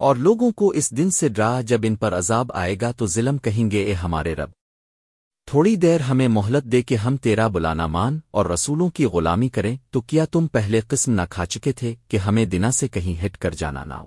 اور لوگوں کو اس دن سے ڈرا جب ان پر عذاب آئے گا تو ظلم کہیں گے، اے ہمارے رب۔ تھوڑی دیر ہمیں مہلت دے کہ ہم تیرا بلانا مان اور رسولوں کی غلامی کریں، تو کیا تم پہلے قسم نہ کھا چکے تھے کہ ہمیں دنا سے کہیں ہٹ کر جانا نہ ہو؟